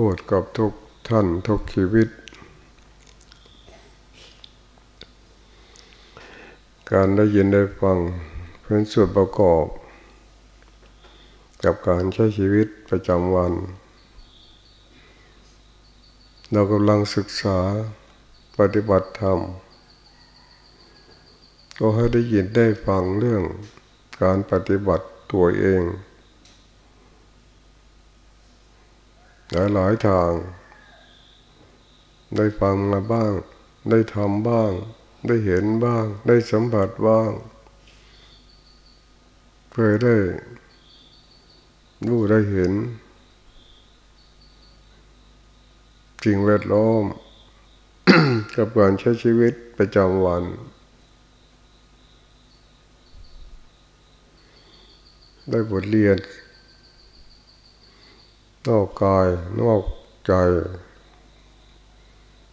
พูดกับทุกท่านทุกชีวิต การได้ยินได้ฟังเป็นส่วนประกอบ กับการใช้ชีวิตประจำวัน เรากำลังศึกษาปฏิบัติธรรม ก็ให้ได้ยินได้ฟังเรื่องการปฏิบัติตัวเอง หลายหลายทาง ได้ฟังมาบ้าง ได้ทำบ้าง ได้เห็นบ้าง ได้สัมผัสบ้างเคยได้รู้ได้เห็นสิ่งแวดล้อมกับการใช้ชีวิตประจำวัน ได้บทเรียน นอกกายนอกใจ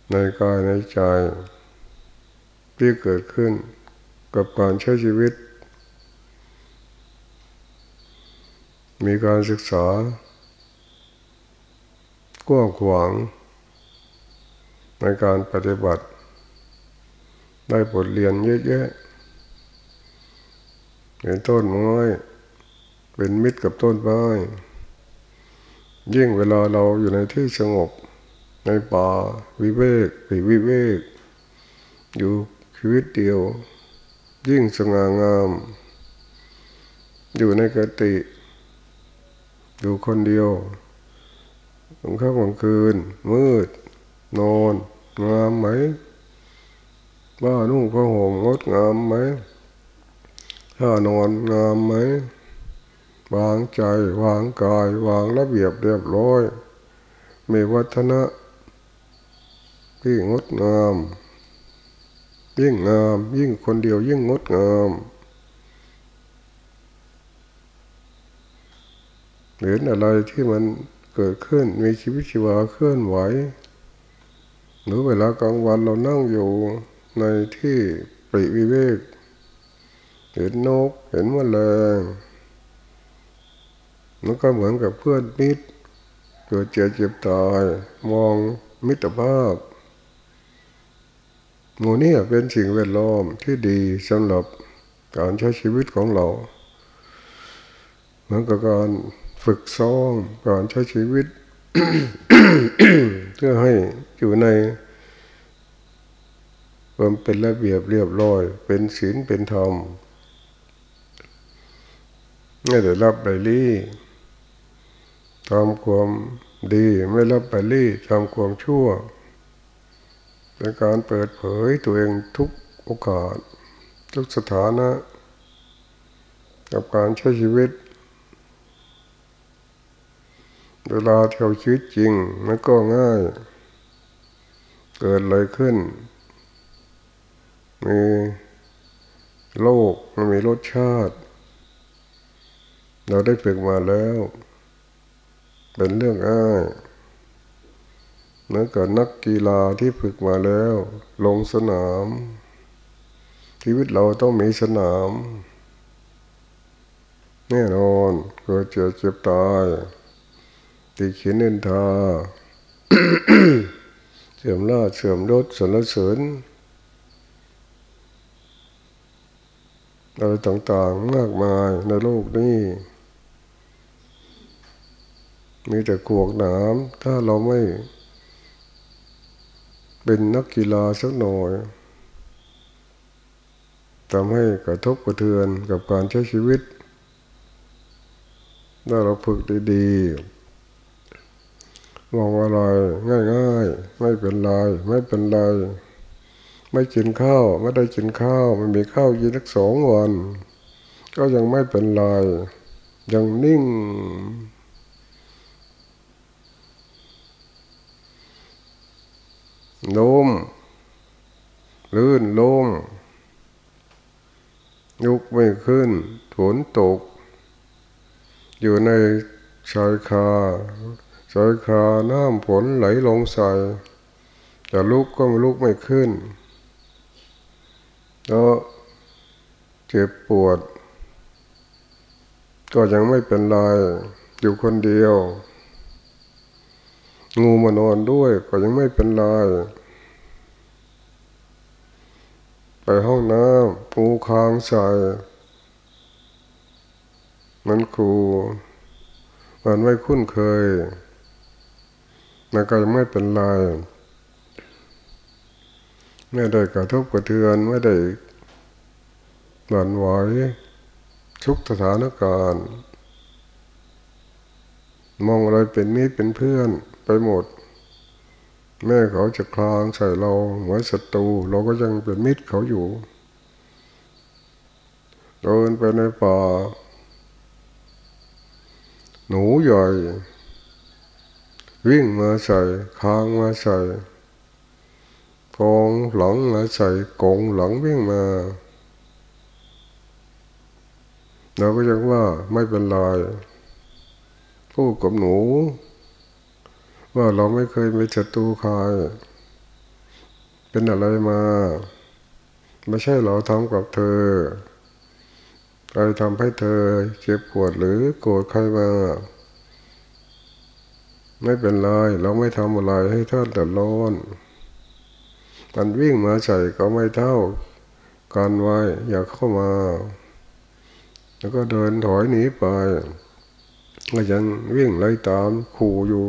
ในกายในใจ ที่เกิดขึ้นกับการใช้ชีวิต มีการศึกษากว้างขวาง ในการปฏิบัติ ได้บทเรียนเยอะแยะเห็นต้นไม้เป็นมิตรกับต้นไม้ ยิ่งเวลาเราอยู่ในที่สงบ ในป่าวิเวกปีวิเวก อยู่ชีวิตเดียว ยิ่งสง่างาม อยู่ในกติ อยู่คนเดียวกลางค่ำกลางคืน มืด นอนงามไหมบ้านุ่งผ้าห่มงดงามไหมถ้านอนงามไหม วางใจวางกายวางระเบียบเรียบร้อย มีวัฒนะที่งดงาม ยิ่งงาม ยิ่งคนเดียวยิ่งงดงามเห็นอะไรที่มันเกิดขึ้นมีชีวิตชีวาเคลื่อนไหว หรือเวลากลางวันเรานั่งอยู่ในที่ปริวิเวก เห็นนกเห็นมแมลง มันก็เหมือนกับเพื่อนมิตรเกิดเจ็บเจ็บตายมองมิตรภาพโมนี่เป็นสิ่งแวดล้อมที่ดีสำหรับการใช้ชีวิตของเรา เหมือนกับการฝึกซ้อมการใช้ชีวิต เพื่อให้อยู่ในความเป็นระเบียบเรียบร้อย เป็นศีลเป็นธรรมไม่ได้รับใบลี่ ทำความดีไม่รับไปรีทำความชั่ว เป็นการเปิดเผยตัวเองทุกโอกาส ทุกสถานะ กับการใช้ชีวิต เวลาเที่ยวชีวิตจริงมันก็ง่าย เกิดอะไรขึ้น มีโลกมันมีรสชาติ เราได้ฝึกมาแล้ว เป็นเรื่องง่ายเหมือกับนักกีฬาที่ฝึกมาแล้ว ลงสนาม ชีวิตเราต้องมีสนาม แน่นอนเกิดเจ็บเจ็บตายติขินเนินทาเสื่อมลาเสื่อมรสสรรเสริญอะไรต่างๆมากมายในโลกนี้ มีแต่กวกหนามถ้าเราไม่ เป็นนักกีฬาสักหน่อยทำให้กระทบกระเทือนกับการใช้ชีวิต ถ้าเราฝึกดีๆมองอะไรง่ายๆ ไม่เป็นไร ไม่เป็นไร ไม่กินข้าว ไม่ได้กินข้าวมันมีข้าวกินสักสองวัน ก็ยังไม่เป็นไร ยังนิ่ง ลมลื่นลมยุกไม่ขึ้นฝนตก อยู่ในชายคาชายคาน้ำฝนไหลลงใส่แต่ลุกก็ลุกไม่ขึ้น แล้วเจ็บปวด ก็ยังไม่เป็นไรอยู่คนเดียว งูมานอนด้วยก็ยังไม่เป็นไรไปห้องน้ำปูคางใส่มันครูมันไม่คุ้นเคยมันก็ยังไม่เป็นไรไม่ได้กระทบกระเทือนไม่ได้หวั่นไหวทุกสถานการณ์ มองอะไรเป็นมิตรเป็นเพื่อน ไปหมด แม่เขาจะคลางใส่เราเหมือนศัตรูเราก็ยังเป็นมิตรเขาอยู่เดินไปในป่า หนูใหญ่วิ่งมาใส่คางมาใส่กองหลังมาใส่กองหลังวิ่งมาเราก็ยังว่าไม่เป็นไรพูดกับหนู ว่าเราไม่เคยมีศัตรูใครเป็นอะไรมา ไม่ใช่เราทำกับเธอใครทำให้เธอเจ็บปวดหรือโกรธใครมา ไม่เป็นไร เราไม่ทำอะไรให้ท่านแต่ร้อนมันวิ่งมาใส่ก็ไม่เท่าการไว้ อย่าเข้ามา แล้วก็เดินถอยหนีไปก็ยังวิ่งไล่ตามขู่อยู่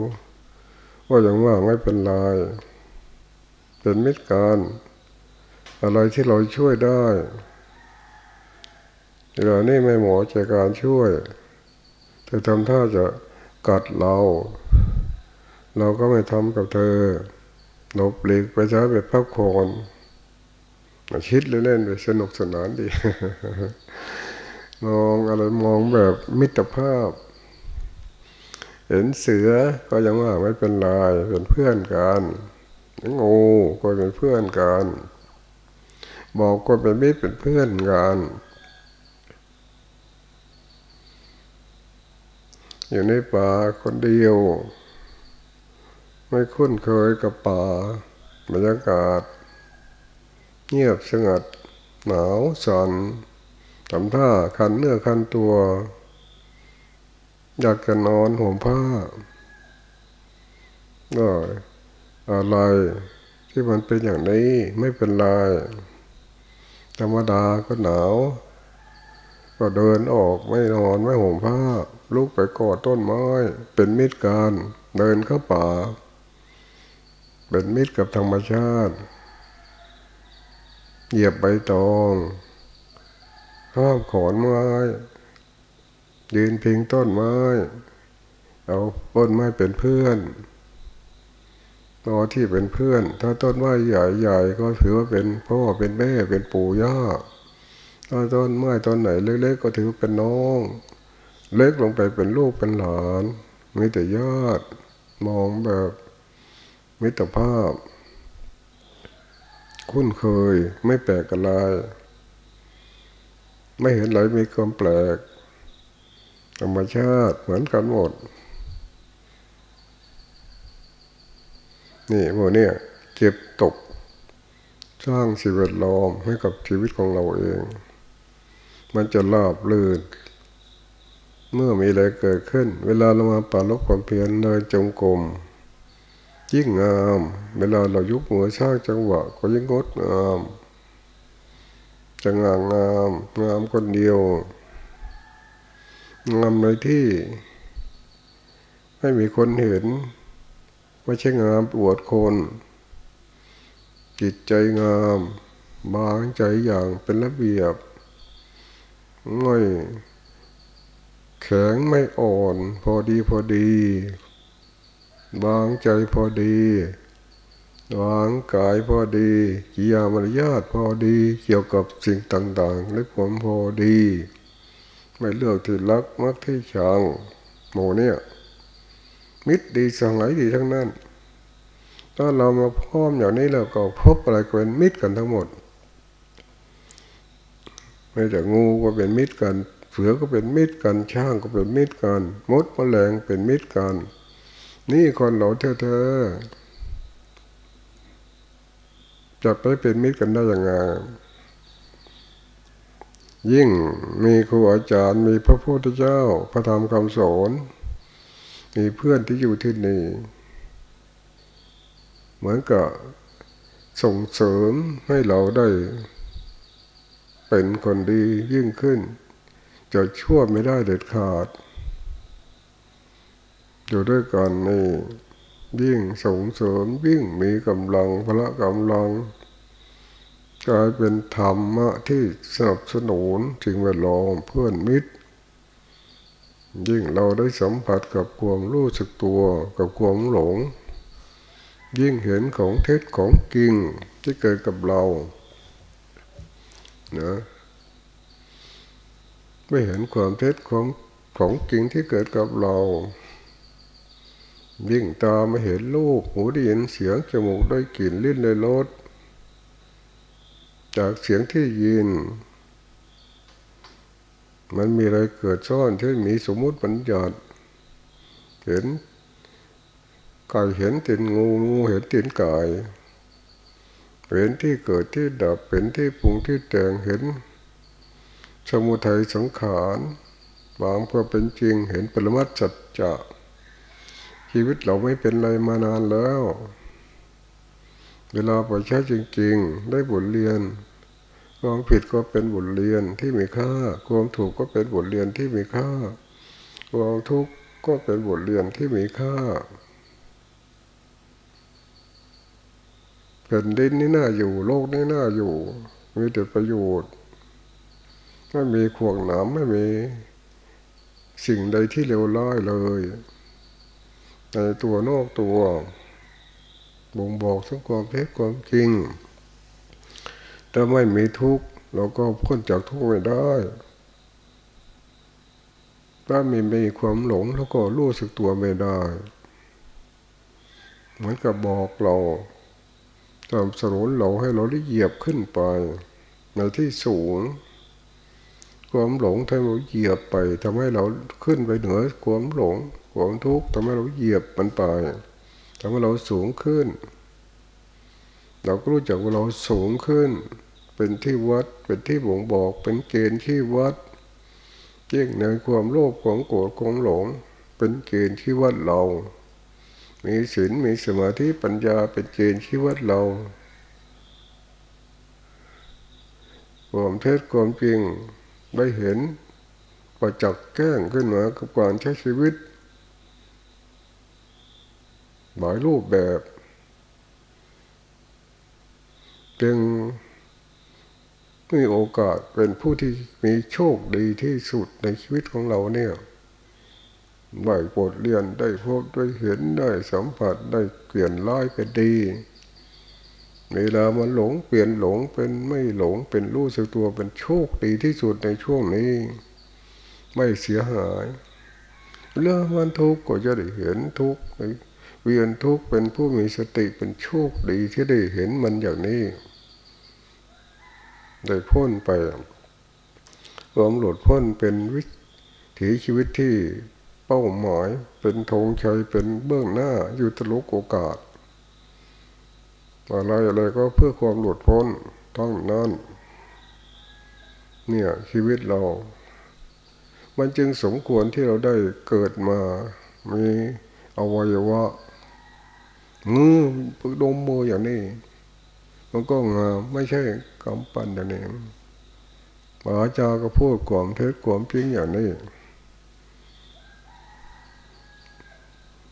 ว่าอย่างว่าไม่เป็นไรเป็นมิตรการอะไรที่เราช่วยได้เวลานี้ไม่หมอใจการช่วย แต่ทำท่าจะกัดเรา เราก็ไม่ทำกับเธอหลบหลีกไปใช้ไปพักผ่อนคิดเล่นๆไปสนุกสนานดี มองอะไรมองแบบมิตรภาพ เห็นเสือก็ยังว่าไม่เป็นไรเป็นเพื่อนกันงูก็เป็นเพื่อนกันบอกก็เป็นมิตรเป็นเพื่อนกันอยู่ในป่าคนเดียว ไม่คุ้นเคยกับป่าบรรยากาศ เงียบสงัด หนาวสั่นทำท่าคันเนื้อคันตัว อยากจะนอนห่มผ้าก็อะไรที่มันเป็นอย่างนี้ไม่เป็นไรธรรมดาก็หนาว ก็เดินออกไม่นอนไม่ห่มผ้า ลุกไปกอดต้นไม้ เป็นมิตรการเดินเข้าป่า เป็นมิตรกับธรรมชาติ เหยียบใบตองข้ามขอนไม้ ยืนพิงต้นไม้ เอาต้นไม้เป็นเพื่อนตอที่เป็นเพื่อน ถ้าต้นไม้ใหญ่ๆก็ถือว่าเป็นพ่อเป็นแม่เป็นปู่ย่าถ้าต้นไม้ต้นไหนเล็กๆก็ถือเป็นน้อง เล็กลงไปเป็นลูกเป็นหลานมีแต่ญาติมองแบบมิตรภาพ คุ้นเคยไม่แปลกอะไร ไม่เห็นอะไรมีความแปลก ธรรมชาติเหมือนกันหมด นี่พวกนี้เก็บตก สร้างชีวิตล้อมให้กับชีวิตของเราเอง มันจะลาบลื่น เมื่อมีอะไรเกิดขึ้น เวลาเรามาปาลบความเพียรเดินจงกรมยิ่งงาม เวลาเรายุบมือสร้างจังหวะ ก็ยิ่งงดงามจะงามงามงามคนเดียว งามในที่ให้มีคนเห็นไม่ใช่งามปวดคน จิตใจงามบางใจอย่างเป็นระเบียบไม่แข็งไม่อ่อน พอดีพอดีบางใจพอดีวางกายพอดีกิยามารยาทพอดี เกี่ยวกับสิ่งต่างๆและผมพอดี ไม่เลือกที่รักมักที่ชังโมเนี่ย มิตรดีสังไหดีทั้งนั้น ถ้าเรามาพร้อมอย่างนี้แล้วก็พบอะไรก็เป็นมิตรกันทั้งหมดไม่แต่งูก็เป็นมิตรกันเสือก็เป็นมิตรกันช่างก็เป็นมิตรกัน มดแมลงเป็นมิตรกัน นี่คนเราเธอจะไปเป็นมิตรกันได้ยังไง ยิ่งมีครูอาจารย์มีพระพุทธเจ้า พระธรรมคำสอนมีเพื่อนที่อยู่ที่นี่ เหมือนกับส่งเสริมให้เราได้เป็นคนดียิ่งขึ้น จะชั่วไม่ได้เด็ดขาด อยู่ด้วยกันนี่ยิ่งส่งเสริมยิ่งมีกำลังพละกำลัง กลายเป็นธรรมะที่สนับสนุนถึงเวลาเพื่อนมิตร ยิ่งเราได้สัมผัสกับความรู้สึกตัวกับความหลง ยิ่งเห็นของเท็จของจริงที่เกิดกับเรานะไม่เห็นความเท็จของของจริงที่เกิดกับเรา ยิ่งตาไม่เห็นรูปหูได้ยินเสียงจมูกได้กลิ่นลิ้นได้รส จากเสียงที่ยิน มันมีอะไรเกิดซ่อนที่มีสมมุติปัญญาเห็นก่เห็นตินงูงูเห็นตินก่เห็นที่เกิดที่ดับเห็นที่ปรุงที่แต่งเห็น สมุทัยสังขารวางเพื่อเป็นจริงเห็นปรมัตจัจจะชีวิตเราไม่เป็นไรมานานแล้ว เวลาไปใช้จริง ๆ ได้บทเรียนความผิดก็เป็นบทเรียนที่มีค่า ความถูกก็เป็นบทเรียนที่มีค่า ความทุกข์ก็เป็นบทเรียนที่มีค่าแผ่นดินนี่น่าอยู่ โลกนี่น่าอยู่ มีแต่ประโยชน์ ไม่มีขวงหนามไม่มีสิ่งใดที่เลวร้ายเลย ในตัวนอกตัว บ่งบอกถึงความเท็จความจริง ถ้าไม่มีทุกข์เราก็พ้นจากทุกข์ไม่ได้ ถ้ามีมีความหลงแล้วก็รู้สึกตัวไม่ได้ เหมือนกับบอกเราตามสนุนเราให้เราได้เหยียบขึ้นไป ในที่สูง ความหลงทำให้เราเหยียบไปทำให้เราขึ้นไปเหนือความหลงความทุกข์ทำให้เราเหยียบมันไปำให้เราสูงขึ้น เราก็รู้จักว่าเราสูงขึ้น เป็นที่วัด เป็นที่บ่งบอก เป็นเกณฑ์ที่วัดเจ่งในความโลภของโกรธของหลง เป็นเกณฑ์ที่วัดเรา มีศีลมีสมาธิปัญญาเป็นเกณฑ์ที่วัดเราความเท็จความจริงได้เห็นประจักษ์แก้งขึ้นมากับการใช้ชีวิต หลายรูปแบบ จึงมีโอกาสเป็นผู้ที่มีโชคดีที่สุดในชีวิตของเราเนี่ยได้บทเรียนได้พบได้เห็นได้สัมผัสได้เปลี่ยนร้ายเป็นดีเวลามันหลงเปลี่ยนหลงเป็นไม่หลงเป็นรู้สึกตัวเป็นโชคดีที่สุดในช่วงนี้ ไม่เสียหาย เรื่องมันทุกข์ก็จะได้เห็นทุกข์ เวียนทุกข์เป็นผู้มีสติเป็นโชคดีที่ได้เห็นมันอย่างนี้ ได้พ้นไปความหลุดพ้นเป็นวิถีชีวิตที่เป้าหมายเป็นธงชัยเป็นเบื้องหน้าอยู่ตลกโอกาสอะไรอะไรก็เพื่อความหลุดพ้นทั้งนั้นเนี่ยชีวิตเรา มันจึงสมควรที่เราได้เกิดมามีอวัยวะ มือฝึกดมมืออย่างนี้ มันก็งามไม่ใช่กำปั้นอย่างนี้ปาจาก็พูดความเท็จความจริงอย่างนี้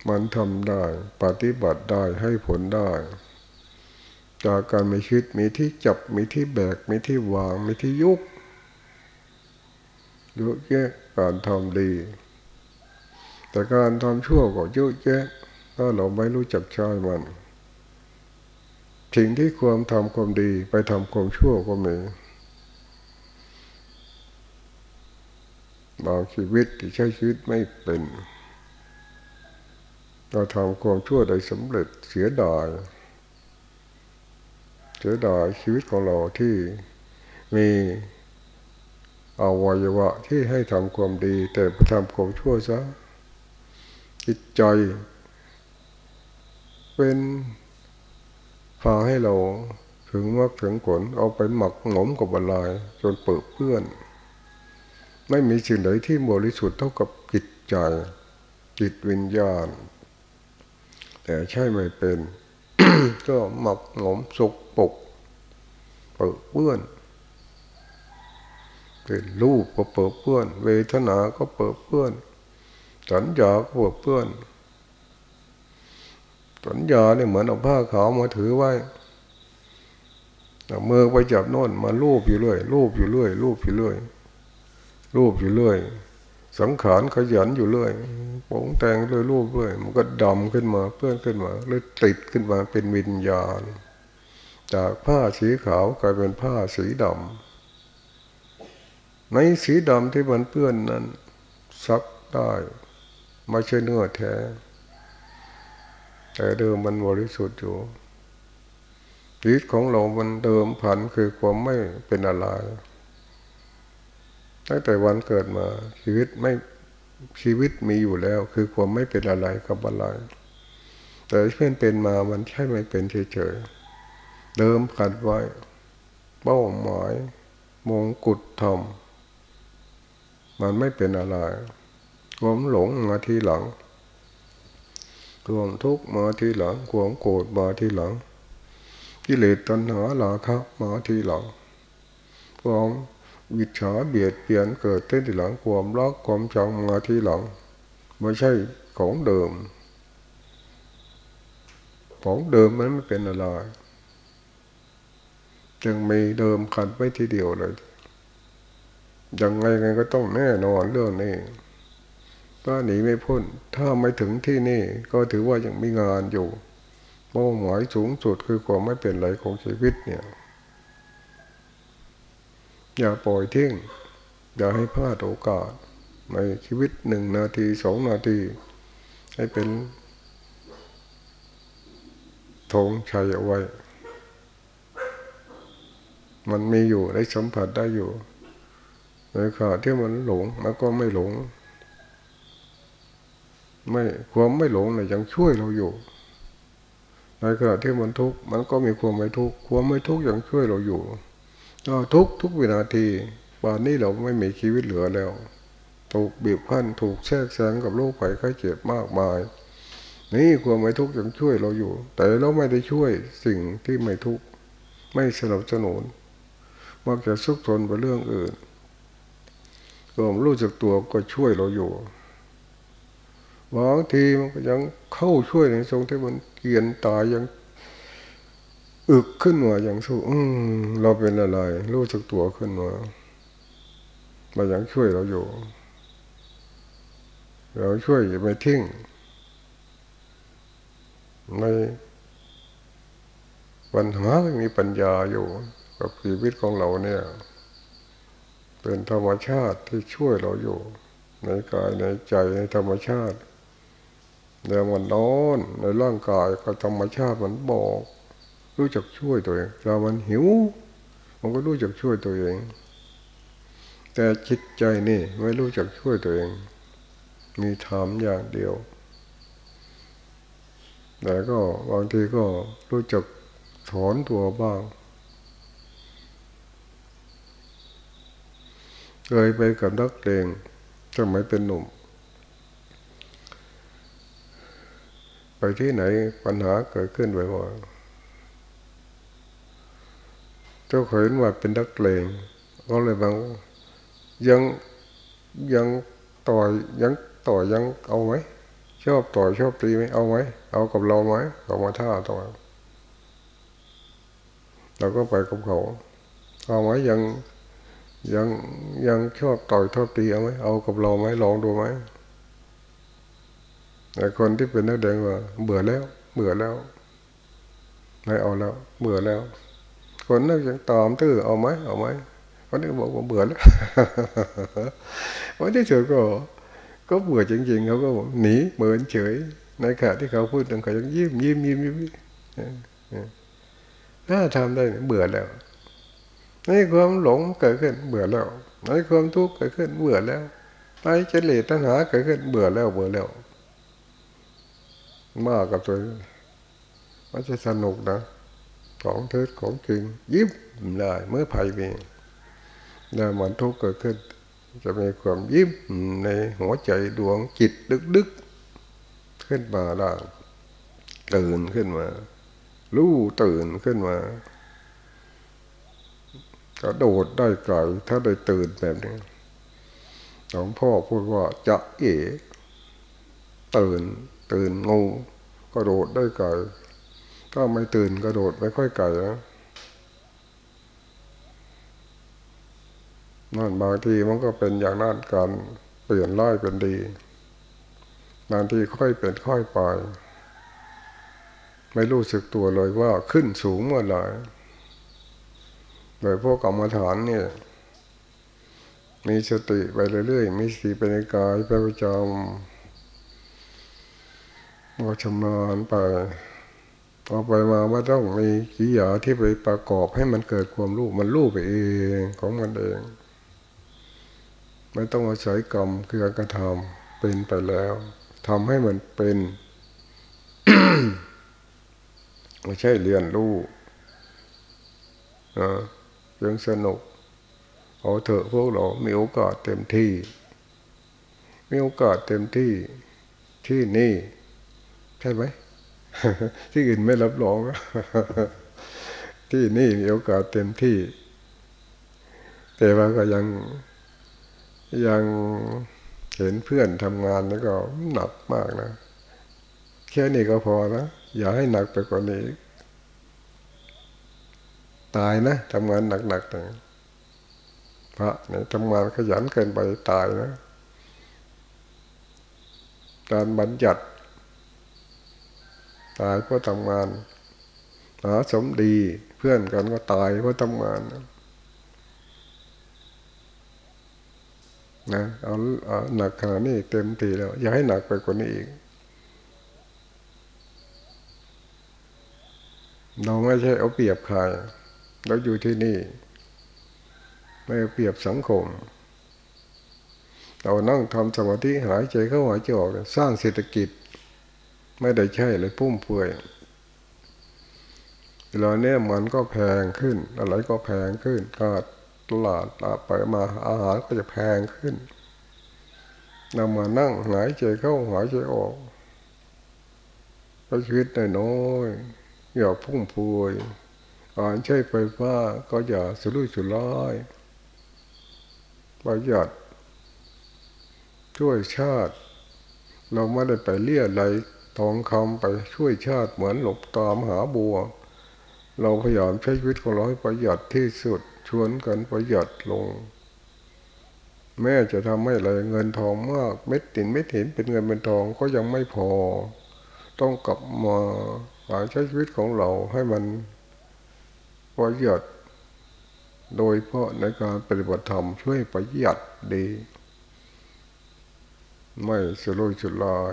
มันทำได้ ปฏิบัติได้ให้ผลได้ จากการมีชีวิตมีที่จับมีที่แบกมีที่วางมีที่ยุกเยอะแยะการทำดี แต่การทำชั่วก็เยอะแยะ ถ้าเราไม่รู้จักใช้มันสิ่งที่ความทำความดีไปทำความชั่วก็มีบางชีวิตที่ใช้ชีวิตไม่เป็นเราทำความชั่วได้สำเร็จเสียดายเสียดายชีวิตของเราที่มีอวัยวะที่ให้ทำความดี แต่ไปทำความชั่วซะจิตใจ เป็นพาให้เราถึงมรรคถึงผลเอาไปหมักหมมกับบัลายจนเปิดเพื่อน ไม่มีสิ่งใดที่บริสุทธิ์เท่ากับจิตใจ จิตวิญญาณ แต่ใช่ไม่เป็น ก็หมักหมมสุกปกเปิดเปื้อนเป็นรูปก็เปิดเปื้อน เวทนาก็เปิดเปื้อนสัญญาก็เปิดเปื้อน สัญญาเนี่ยเหมือนเอาผ้าขาวมาถือไว้มือไปจับโน่นมาลูบอยู่เรื่อยลูบอยู่เรื่อยลูบอยู่เรื่อยลูบอยู่เรื่อย สังขารขยันอยู่เรื่อยปงแต่งเรื่อยรูปเรื่อย มันก็ดำขึ้นมาเพื่อนขึ้นมาเลยติดขึ้นมาเป็นวิญญาณ จากผ้าสีขาวกลายเป็นผ้าสีดำในสีดำที่มันเปื้อนนั้นซักได้ไม่ใช่เนื้อแท้ แต่เดิมมันบริสุทธิ์อยู่ชีวิตของเรามันเดิมผันคือความไม่เป็นอะไรตั้งแต่วันเกิดมาชีวิตไม่ชีวิตมีอยู่แล้ว คือความไม่เป็นอะไรกับอะไรแต่เพื่อนเป็นมามันใช่ไม่เป็นเฉยๆ เดิมขัดไว้เป้าหมายมงกุฎธรรมมันไม่เป็นอะไรความหลงมาทีหลัง ความทุกข์มาทีหลังความโกรธมาทีหลังกิเลสตัณหาลาคะมาทีหลังความวิชาเบียดเบียนเกิดขึ้นทีหลังความรักความจังมาทีหลังไม่ใช่ของเดิม ของเดิมมันไม่เป็นอะไรจึงมีเดิมขัดไว้ทีเดียวเลยยังไงไงก็ต้องแน่นอนเรื่องนี้ ถ้าหนีไม่พ้น ถ้าไม่ถึงที่นี่ก็ถือว่ายังมีงานอยู่เป้าหมายสูงสุดคือความไม่เป็นไรของชีวิตเนี่ย อย่าปล่อยทิ้ง อย่าให้พลาดโอกาส ในชีวิตหนึ่งนาทีสองนาที ให้เป็นธงชัยเอาไว้ มันมีอยู่ได้สัมผัสได้อยู่ในขณะที่มันหลงมันก็ไม่หลง ไม่ความไม่หลงเลยยังช่วยเราอยู่ในขณะที่มันทุกข์มันก็มีความไม่ทุกข์ความไม่ทุกข์ยังช่วยเราอยู่ทุกทุกวินาทีป่านนี้เราไม่มีชีวิตเหลือแล้ว ถูกบีบคั้นถูกแทรกแซงกับโรคภัยไข้เจ็บมากมาย นี่ความไม่ทุกข์ยังช่วยเราอยู่ แต่เราไม่ได้ช่วยสิ่งที่ไม่ทุกข์ไม่สนับสนุนมักจะซุกซนไปเรื่องอื่นควมรู้จักตัวก็ช่วยเราอยู่ บางทีมันก็ยังเข้าช่วยในทรงที่มันเกียนตายยังอึกขึ้นมาอย่างสู้อืมเราเป็นอะไรรู้จักตัวขึ้นมามายังช่วยเราอยู่ เราช่วยอย่าไปทิ้งในปัญหามีปัญญาอยู่ กับชีวิตของเราเนี่ย เป็นธรรมชาติที่ช่วยเราอยู่ ในกายในใจในธรรมชาติ เดี๋ยวมันนอนในร่างกายก็ธรรมชาติมันบอก รู้จักช่วยตัวเองเรามันหิว มันก็รู้จักช่วยตัวเอง แต่จิตใจนี่ไม่รู้จักช่วยตัวเอง มีถามอย่างเดียวแต่ก็บางทีก็รู้จักถอนตัวบ้าง เคยไปกับนักเลงสมัยเป็นหนุ่ม ไปที่ไหนปัญหาเกิดขึ้นบ่อยๆเจ้าเห็นว่าเป็นนักเลงก็เลยบางยังยังต่อยยังต่อยยังเอาไหมชอบต่อยชอบตีไหมเอาไหมเอากับเราไหมเขามาท่าต่อยเราก็ไปกับเขาเอาไหมยังยังยังชอบต่อยชอบตีเอาไหมเอากับเราไหมลองดูไหม แต่คนที่เป็นนักแดงว่า เบื่อแล้ว เบื่อแล้ว ไม่เอาแล้ว เบื่อแล้ว คนนั้นยังตอมตื้อเอาไหมเอาไหมคนนี้บอกว่าเบื่อแล้ววันที่เจอก็ ก็เบื่อจริงๆเขาก็หนีเหมือนเฉย ในขณะที่เขาพูดถึงเขายังยิ้มยิ้มยิ้มยิ้มถ้าทำได้เบื่อแล้วในความหลงเกิดขึ้นเบื่อแล้วในความทุกข์เกิดขึ้นเบื่อแล้วไปเฉลี่ยตัณหาเกิดขึ้นเบื่อแล้วเบื่อแล้ว มากกับตัวมันจะสนุกนะ ของเท็ของจริง ยิ้มได้เมื่อภัยมีแล้วมันทุกข์เกิดขึ้น จะมีความยิ้มในหัวใจดวงจิตดึกๆ ขึ้นมาได้ตื่นขึ้นมา รู้ตื่นขึ้นมาก็โดดได้ไกลถ้าได้ตื่นแบบนี้หลวงพ่อพูดว่าจะเอ๋ตื่น ตื่นงูก็โดดได้ไกลถ้าไม่ตื่นก็โดดไม่ค่อยไกลนะนั่นบางทีมันก็เป็นอย่างนั้นการเปลี่ยนร้ายเป็นดีบางทีค่อยเป็นค่อยไป ไม่รู้สึกตัวเลยว่าขึ้นสูงเมื่อไหร่โดยพวกกรรมฐานเนี่ย มีสติไปเรื่อยๆมีสติไปในกายไปประจำ ก็ชำนาญไปต่อไปมาว่าต้องมีกิยาที่ไปประกอบให้มันเกิดความรู้มันรู้ไปเองของมันเอง ไม่ต้องอาศัยกรรมคือการกระทำเป็นไปแล้วทำให้มันเป็นไม่ใช่เรียนรู้นะยังสนุก เอาเถอะพวกเรามีโอกาสเต็มที่ มีโอกาสเต็มที่ที่นี่ ใช่ไหมที่อื่นไม่รับรอง ที่นี่มีโอกาสเต็มที่ แต่ว่าก็ยังยังเห็นเพื่อนทำงานแล้วก็หนักมากนะแค่นี้ก็พอนะอย่าให้หนักไปกว่านี้ ตายนะทำงานหนักๆแต่พระเนี่ยทำงานขยันเกินไปตายนะ การบัญญัติ ตายเพราะทำงานหาสมดีเพื่อนกันก็ตายเพราะทำงานนะเอาเอาหนักขนาดนี้เต็มทีแล้ว อย่าให้หนักไปกว่านี้อีก เราไม่ใช่เอาเปรียบใครเราอยู่ที่นี่ ไม่เอาเปรียบสังคม เรานั่งทำสมาธิหายใจเข้าหายใจออกสร้างเศรษฐกิจ ไม่ได้ใช่เลยพุ่มเฟือยเวลาเนี้ยมันก็แพงขึ้น อะไรก็แพงขึ้นก็ตลาดไปมาอาหารก็จะแพงขึ้นเรามานั่งหายใจเข้าหายใจออกก็ชีวิตน้อยๆอย่าพุ่งพวยการใช้ไฟฟ้าก็อย่าสุรุ่ยสุร่ายประหยัดช่วยชาติ เราไม่ได้ไปเลี่ยอะไร ทองคำไปช่วยชาติเหมือนหลบตามหาบัว เราพยายามใช้ชีวิตของเราให้ประหยัดที่สุดชวนกันประหยัดลง แม้จะทำให้อะไรเงินทองมากเม็ดตินเม็ดเห็นเป็นเงินเป็นทองก็ยังไม่พอ ต้องกลับมาการใช้ชีวิตของเราให้มันประหยัด โดยเพราะในการปฏิบัติธรรมช่วยประหยัดดี ไม่สลุยสุดลาย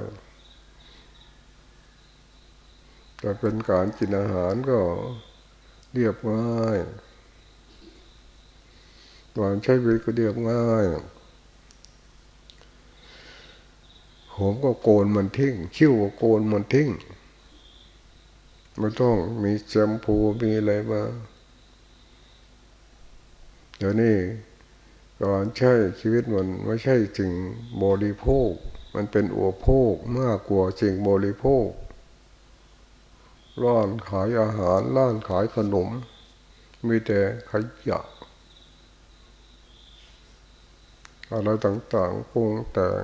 แต่เป็นการกินอาหารก็เรียบง่ายการใช้ชีวิตก็เรียบง่าย ผมก็โกนมันทิ้ง คิ้วก็โกนมันทิ้ง ไม่ต้องมีแชมพูมีอะไรมาเดี๋ยวนี้การใช้ชีวิตมันไม่ใช่จริงบริโภค มันเป็นอุปโภคมากกว่าจริงบริโภค ร้านขายอาหารร้านขายขนม มีแต่ขยะอะไรต่างๆปรุงแต่ง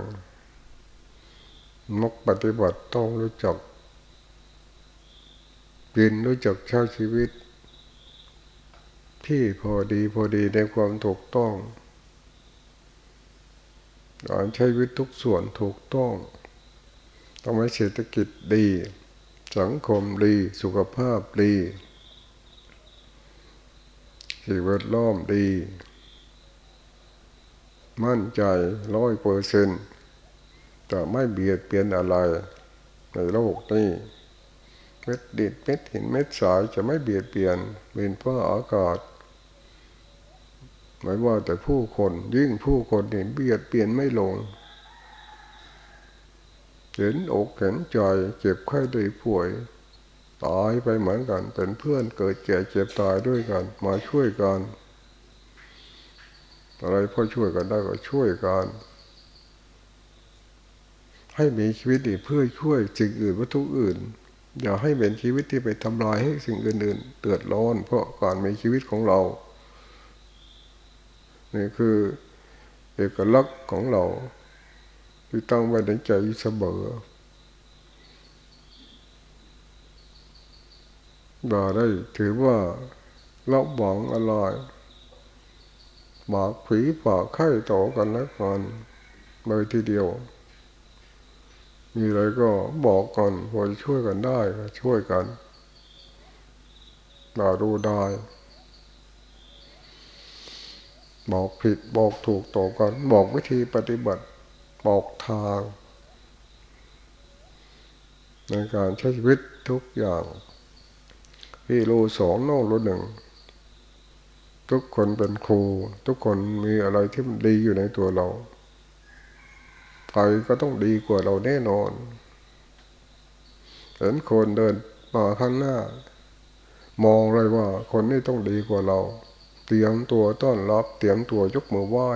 มักปฏิบัติต้องรู้จักกินรู้จักใช้ชีวิต ที่พอดีพอดีในความถูกต้องการใช้ชีวิตทุกส่วนถูกต้องต้องให้เศรษฐกิจดี สังคมดีสุขภาพดีสิ่งแวดล้อมดี มั่นใจร้อยเปอร์เซนต์จะไม่เบียดเบียนอะไร ในโลกนี้เม็ดดินเม็ดหินเม็ดสายจะไม่เบียดเบียนเป็นเพราะอากาศไม่ว่าแต่ผู้คนยิ่งผู้คนเห็นเบียดเบียนไม่ลง เห็นอกเห็นใจเจ็บไข้ได้ป่วย ตายไปเหมือนกัน เป็นเพื่อนเกิดแก่เจ็บตายด้วยกัน มาช่วยกัน อะไรพ่อช่วยกันได้ก็ช่วยกัน ให้มีชีวิตดีเพื่อช่วยสิ่งอื่นวัตถุอื่น อย่าให้เป็นชีวิตที่ไปทำลายให้สิ่งอื่นๆเดือดร้อน เพราะการมีชีวิตของเรา นี่คือเอกลักษณ์ของเรา ที่ตั้งไว้ในใจเสมอบ่ได้ถือว่าเราหวังอะไรบากผีปากไข่ต่อกันแล้วกันเลยทีเดียว มีอะไรก็บอกกันพอช่วยกันได้ช่วยกันเราดูได้ บอกผิดบอกถูกต่อกัน บอกวิธีปฏิบัติ บอกทาง ในการใช้ชีวิตทุกอย่าง พี่รู้สองน้องรู้หนึ่ง ทุกคนเป็นครู ทุกคนมีอะไรที่มันดีอยู่ในตัวเราใครก็ต้องดีกว่าเราแน่นอนเห็นคนเดินมาข้างหน้า มองเลยว่าคนนี้ต้องดีกว่าเรา เตรียมตัวต้อนรับ เตรียมตัวยกมือไหว้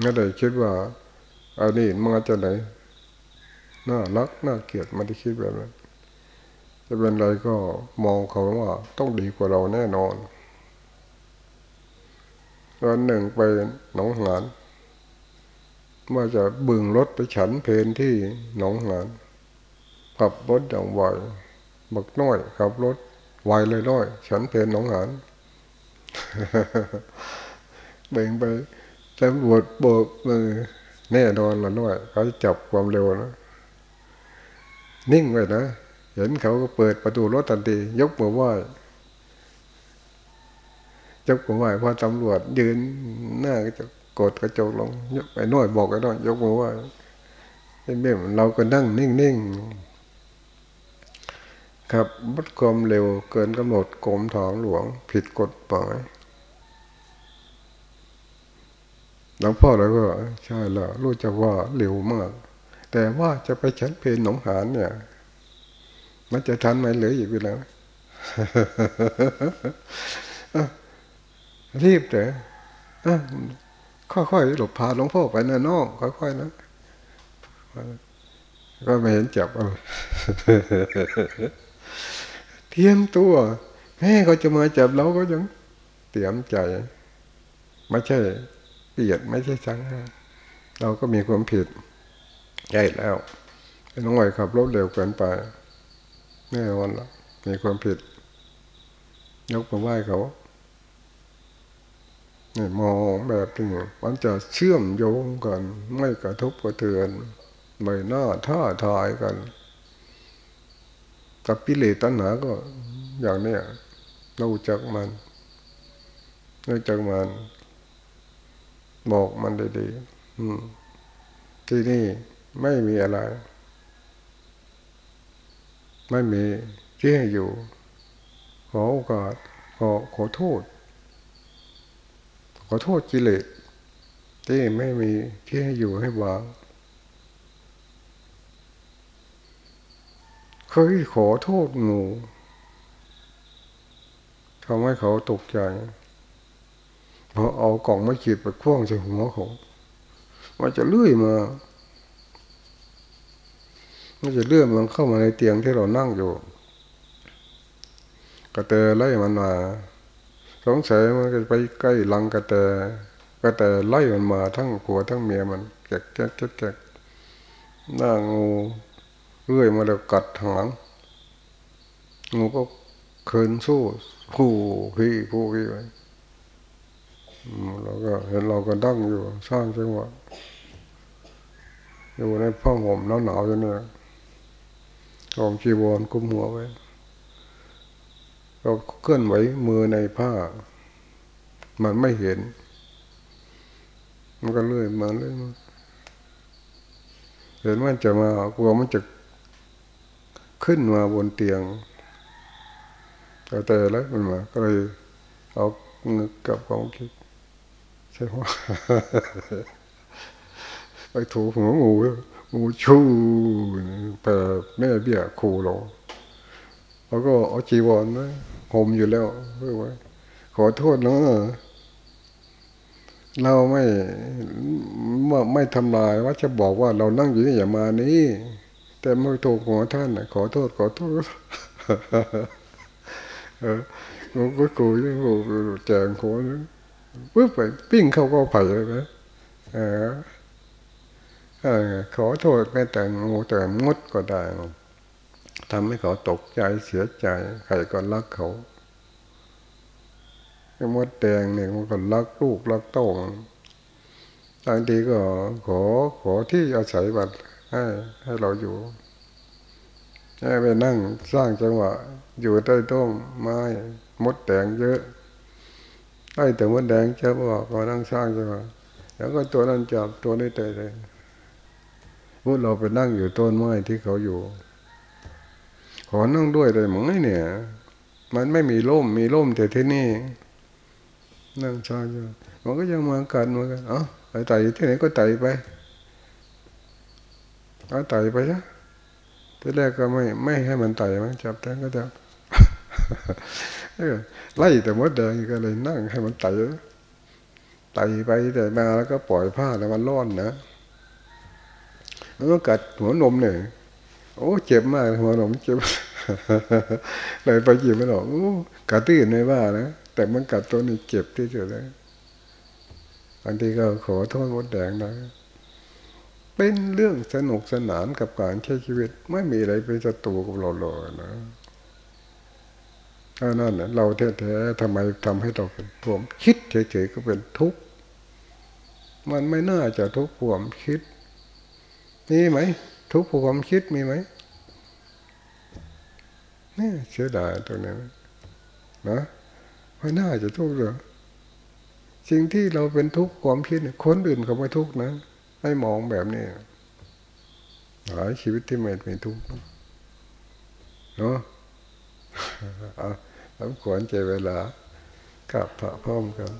ไม่ได้คิดว่าอันนี้มาจากไหนน่ารักน่าเกลียดไม่ได้คิดแบบนั้นจะเป็นอะไรก็มองเขาว่าต้องดีกว่าเราแน่นอนวันหนึ่งไปหนองหานว่าจะบึงรถไปฉันเพนที่หนองหานขับรถอย่างไวบักน้อยขับรถไวเลยน้อย ฉันเพนหนองหานเบ่งไป ตำรวจโบกมือแน่นอนละน้อยเขาจับความเร็วนะนิ่งไว้นะ เห็นเขาก็เปิดประตูรถทันที ยกมือไหว้ยกมือไหว้พอตำรวจ ยืนหน้าก็จะกดกระจกลงยกไปน้อยบอกไอ้น้อยยกมือไหว้เ็นแบบเราก็นั่งนิ่งๆครับวัดความเร็วเกินกำหนดกรมทางหลวง ผิดกฎหมาย หลวงพ่อเราก็ใช่แล้วรู้จักว่าเร็วมาก แต่ว่าจะไปฉันเพลหนองหานเนี่ย มันจะทันไหมเหลืออีกเวลารีบแต่ค่อยๆหลบพาหลวงพ่อไปนะน้องค่อยๆนะก็ไม่เห็นจับเอาเทียมตัวแม่เขาจะมาจับเราก็ยังเตรียมใจ ไม่ใช่ เปลียดไม่ใช่ชังเราก็มีความผิดใช่แล้วน้องไหวขับรถเร็วเกินไปแน่นอนละมีความผิด ยกมาไหว้เขานี่มองแบบนี้มันจะเชื่อมโยงกัน ไม่กระทบกระเทือนไม่น่าท่าทายกัน กับปิเลตัณหาก็อย่างนี้เราจักมันเราจักมัน บอกมันดีๆที่นี่ไม่มีอะไร ไม่มีที่ให้อยู่ ขอโอกาสขอขอโทษ ขอโทษกิเลสที่ไม่มีที่ให้อยู่ให้วางเคยขอโทษงูทำให้เขาตกใจ พอเอากล่องไม่ขีดไปคว้างใส่หัวเขาว่าจะเลื่อยมามันจะเลื่อนมันเข้ามาในเตียงที่เรานั่งอยู่ กระเตไล่มันมา สงสัยมันจะไปใกล้ลังกระเตกระเตไล่มันมา ทั้งผัวทั้งเมียมันแกะแกแกกหน้างูเลื่อยมาแล้วกัดหางงูก็เคินสู้คู่พี่คู่พี่ไป เราก็เห็นเราก็ดั้งอยู่ สร้างจังหวะอยู่ในผ้าห่มหนาวๆอย่างนี้กองจีวรกุมหัวไว้เราเคลื่อนไหวมือในผ้า มันไม่เห็น มันก็เลื่อยมาเลื่อยมาเห็นว่าจะมากลัวมันจะขึ้นมาบนเตียงแต่แต่แล้วมันมาก็เลยเอาเงือกกับของคิด ช่ไหมไปถูหัวงูงูชูแผ่แม่เบี้ยครูเราแล้วก็เอาจีวรไว้ห่มอยู่แล้วเพื่อไว้ขอโทษนะเราไม่ไม่ไม่ทำลายว่าจะบอกว่าเรานั่งอยู่นี่อย่ามานี้แต่ไม่ถูกหัวท่านขอโทษขอโทษเออกูกูยังกูแจงหัว ปึ๊บไปปิ้งเขาก็ไผ่เลยนะเออเออขอโทษแม้แต่งูแต่มดก็ได้ทำให้เขาตกใจเสียใจใครก็รักเขามดแดงเนี่ยมันก็รักลูกรักเต้าบางทีก็ขอขอที่อาศัยบัตรให้ให้เราอยู่ให้ไปนั่งสร้างจังหวะ อยู่ใต้ต้นไม้มดแดงเยอะ ใต้แต่มดแดงจะบอกก็นั่งสร้างจังหวะแล้วก็ตัวนั้นจับตัวนี้เตะเลยพวกเราไปนั่งอยู่ต้นไม้ที่เขาอยู่ ขอนั่งด้วยได้ไหมเนี่ย มันไม่มีร่มมีร่มแต่ที่นี่ นั่งชาอยู่มันก็ยังมากันมากันเอ๋อไปไต่ที่ไหนก็ไต่ไปเอาไต่ไปซะที่แรกก็ไม่ไม่ให้มันไต่มันจับแต่ก็จับ ไล่แต่มดแดงก็เลยนั่งให้มันไต่ไต่ไปแต่มาแล้วก็ปล่อยผ้าแล้วมันร้อนนะมันก็กัดหัวนมเนี่ยโอ้เจ็บมากหัวนมเจ็บเลยไปหยิบมันออกโอ้กัดที่อื่นไม่ว่านะแต่มันกัดตัวนี้เจ็บที่สุดเลยบางทีก็ขอโทษมดแดงนะเป็นเรื่องสนุกสนานกับการใช้ชีวิต ไม่มีอะไรเป็นศัตรูกับเราเลยนะ ถ้านั่นเราแท้ๆทำไมทำให้เราเป็นผมคิดเฉยๆก็เป็นทุกข์มันไม่น่าจะทุกข์ผมคิดมีไหม ทุกข์ความคิดมีไหมนี่เสียดายตรงนี้นะไม่น่าจะทุกข์เลยสิ่งที่เราเป็นทุกข์ความคิดคนอื่นเขาไม่ทุกข์นะให้มองแบบนี้หลายชีวิตที่ไม่เป็นทุกข์เนาะ สมควรใจเวลากับพระพร้อมกัน